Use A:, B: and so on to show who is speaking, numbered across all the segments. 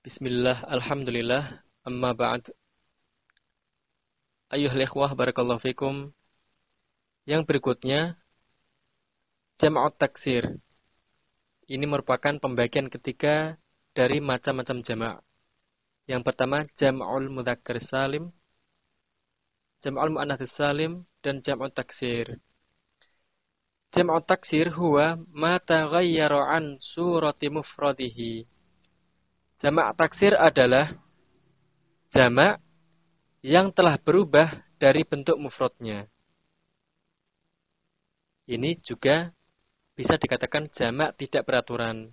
A: Bismillah, Alhamdulillah, amma ba'd. Ayuhal ikhwah, barakallahu fikum. Yang berikutnya, jam'at taksir. Ini merupakan pembagian ketiga dari macam-macam jama'. Yang pertama, jam'ul mudzakkar salim, jam'ul mu'annats salim, dan jam'ut taksir. Jam'ut taksir huwa ma taghayyara an surati mufradihi Jamak taksir adalah jamak yang telah berubah dari bentuk mufradnya. Ini juga bisa dikatakan jamak tidak beraturan.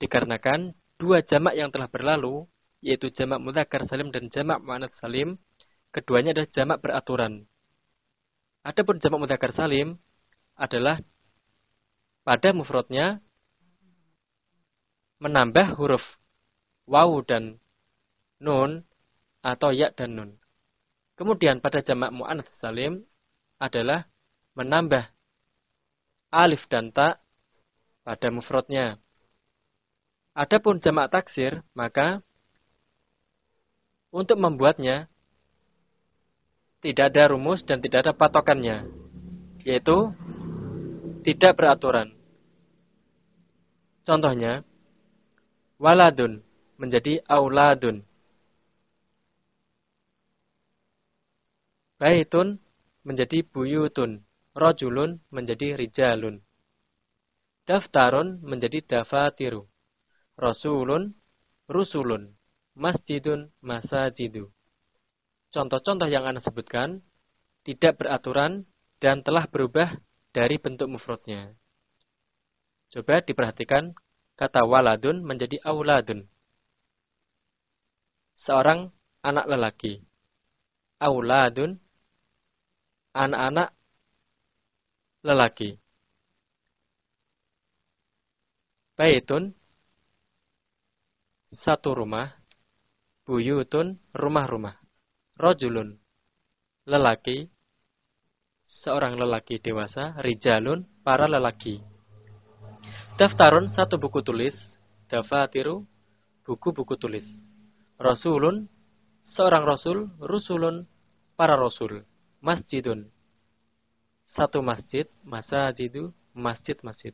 A: Dikarenakan dua jamak yang telah berlalu, yaitu jamak mudzakkar salim dan jamak muannats salim, keduanya adalah jamak beraturan. Adapun jamak mudzakkar salim adalah pada mufradnya menambah huruf waw dan nun atau ya dan nun. Kemudian pada jamak mu'anats salim adalah menambah alif dan ta pada mufradnya. Adapun jamak taksir, maka untuk membuatnya tidak ada rumus dan tidak ada patokannya, yaitu tidak beraturan. Contohnya, waladun menjadi auladun. Baitun menjadi buyutun. Rojulun menjadi rijalun. Daftarun menjadi dafatiru. Rasulun, rusulun. Masjidun, masajidu. Contoh-contoh yang Anda sebutkan tidak beraturan dan telah berubah dari bentuk mufradnya. Coba diperhatikan kata waladun menjadi auladun seorang anak lelaki. Auladun, anak-anak lelaki. Baitun, satu rumah. Buyutun, rumah-rumah. Rojulun, lelaki. Seorang lelaki dewasa. Rijalun, para lelaki. Daftarun, satu buku tulis. Dafatiru, buku-buku tulis. Rasulun, seorang Rasul, Rusulun, para Rasul, Masjidun, satu masjid, masajidu, masjid-masjid.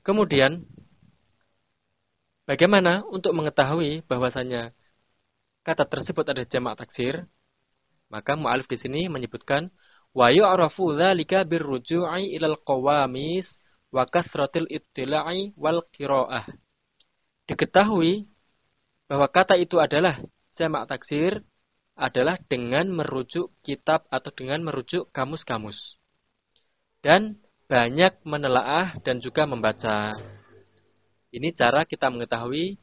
A: Kemudian, bagaimana untuk mengetahui bahwasanya kata tersebut ada jamak taksir? Maka mu'alif di sini menyebutkan wa yu'rafu dzalika birruju'i ilal qawamis wa kasratil ittila'i wal qira'ah diketahui bahwa kata itu adalah jamak taksir adalah dengan merujuk kitab atau dengan merujuk kamus-kamus. Dan banyak menelaah dan juga membaca. Ini cara kita mengetahui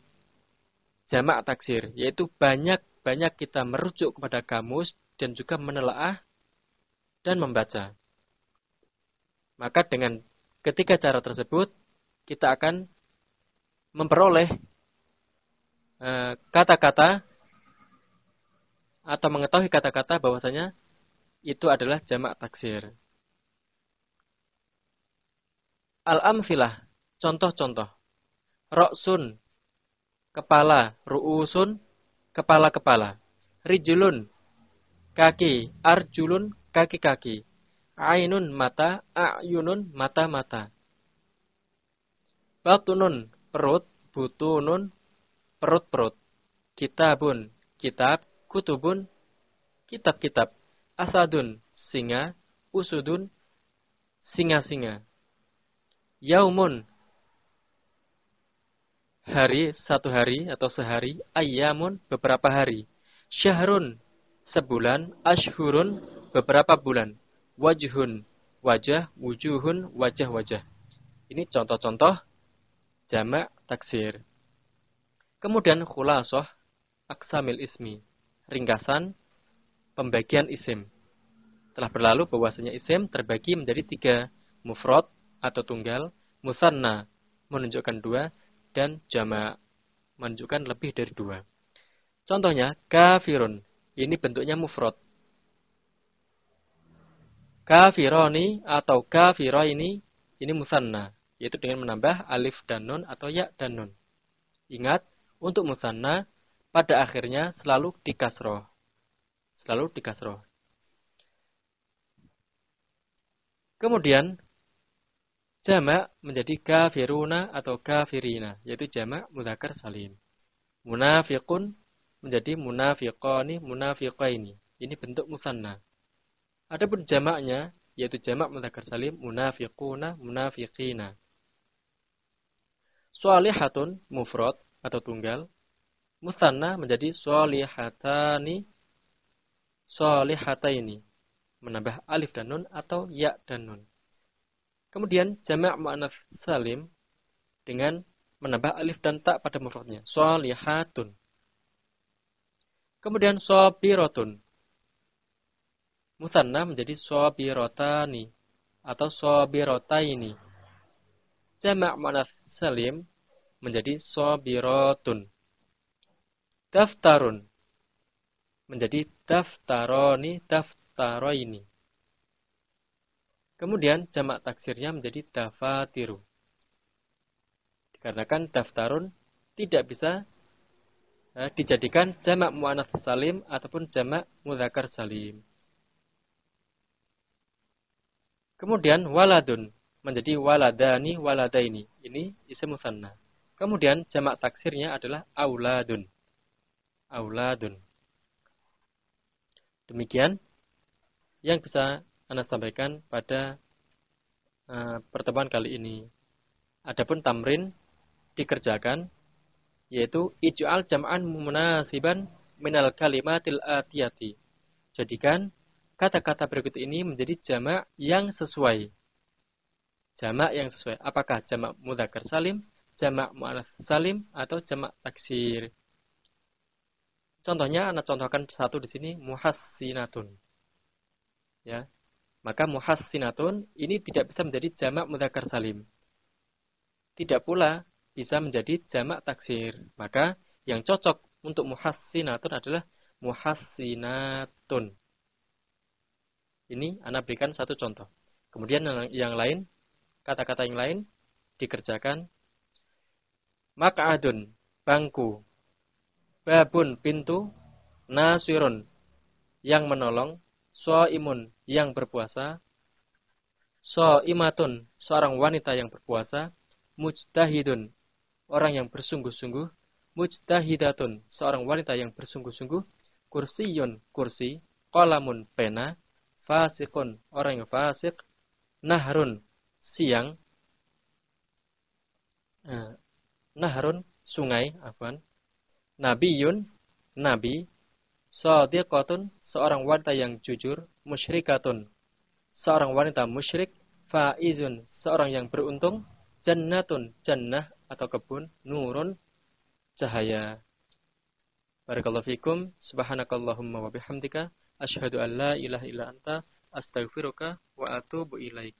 A: jamak taksir, yaitu banyak-banyak kita merujuk kepada kamus dan juga menelaah dan membaca. Maka dengan ketiga cara tersebut, kita akan memperoleh eh, kata-kata atau mengetahui kata-kata bahwasanya itu adalah jamak taksir. Al-amfilah, contoh-contoh. Roksun, kepala. Ru'usun, kepala-kepala. Rijulun, kaki. Arjulun, kaki-kaki. Ainun, mata. A'yunun, mata-mata. Batunun, perut, butunun, perut-perut. Kitabun, kitab, kutubun, kitab-kitab. Asadun, singa, usudun, singa-singa. Yaumun, hari, satu hari atau sehari. Ayamun, beberapa hari. Syahrun, sebulan. Ashurun, beberapa bulan. Wajhun, wajah. Wujuhun, wajah-wajah. Ini contoh-contoh jamak taksir. Kemudian khulasoh aksamil ismi, ringkasan pembagian isim. Telah berlalu bahwasanya isim terbagi menjadi tiga, mufrad atau tunggal, musanna menunjukkan dua, dan jama menunjukkan lebih dari dua. Contohnya, kafirun. Ini bentuknya mufrad. Kafironi atau kafiro ini, ini musanna yaitu dengan menambah alif dan nun atau ya dan nun. Ingat, untuk musanna pada akhirnya selalu dikasroh. Selalu dikasroh. Kemudian jamak menjadi kafiruna atau kafirina, yaitu jamak mudzakkar salim. Munafiqun menjadi munafiqani, munafiqaini. Ini bentuk musanna. Adapun jamaknya yaitu jamak mudzakkar salim munafiquna, munafiqina. Sholihatun mufrad atau tunggal. Musanna menjadi sholihatani, sholihataini menambah alif dan nun atau ya dan nun. Kemudian jamak mu'anats salim dengan menambah alif dan tak pada mufradnya. Sholihatun. Kemudian sobirotun. Musanna menjadi sobirotani atau sobirotaini. Jamak mu'anats salim menjadi sobirotun. Daftarun menjadi daftaroni, daftaroni ini. Kemudian jamak taksirnya menjadi dafatiru. Dikarenakan daftarun tidak bisa eh, dijadikan jamak mu'anas salim ataupun jamak mudhakar salim. Kemudian waladun menjadi waladani waladaini. Ini isim musanna. Kemudian jamak taksirnya adalah auladun. Auladun. Demikian yang bisa Anda sampaikan pada uh, pertemuan kali ini. Adapun tamrin dikerjakan yaitu ij'al jam'an munasiban minal kalimatil atiyati. Jadikan kata-kata berikut ini menjadi jamak yang sesuai. Jamak yang sesuai. Apakah jamak mudzakkar salim, jamak mu'annas salim atau jamak taksir? Contohnya anak contohkan satu di sini muhassinatun ya maka muhassinatun ini tidak bisa menjadi jamak mudzakkar salim. Tidak pula bisa menjadi jamak taksir. Maka yang cocok untuk muhassinatun adalah muhassinatun. Ini Anda berikan satu contoh. Kemudian yang lain, kata-kata yang lain dikerjakan. Mak'adun, bangku. Babun, pintu. Nasirun, yang menolong. So imun yang berpuasa, so imatun seorang wanita yang berpuasa, mujtahidun orang yang bersungguh-sungguh, mujtahidatun seorang wanita yang bersungguh-sungguh, kursiyun kursi, kolamun pena, fasikun orang yang fasik, nahrun siang, nah, nahrun sungai, afan, nabiyun nabi, sadiqatun seorang wanita yang jujur, musyrikatun, seorang wanita musyrik, faizun, seorang yang beruntung, jannatun, jannah atau kebun, nurun, cahaya. Barakallahu fikum, subhanakallahumma wa bihamdika, asyhadu an la ilaha illa anta, astaghfiruka wa atubu ilaik.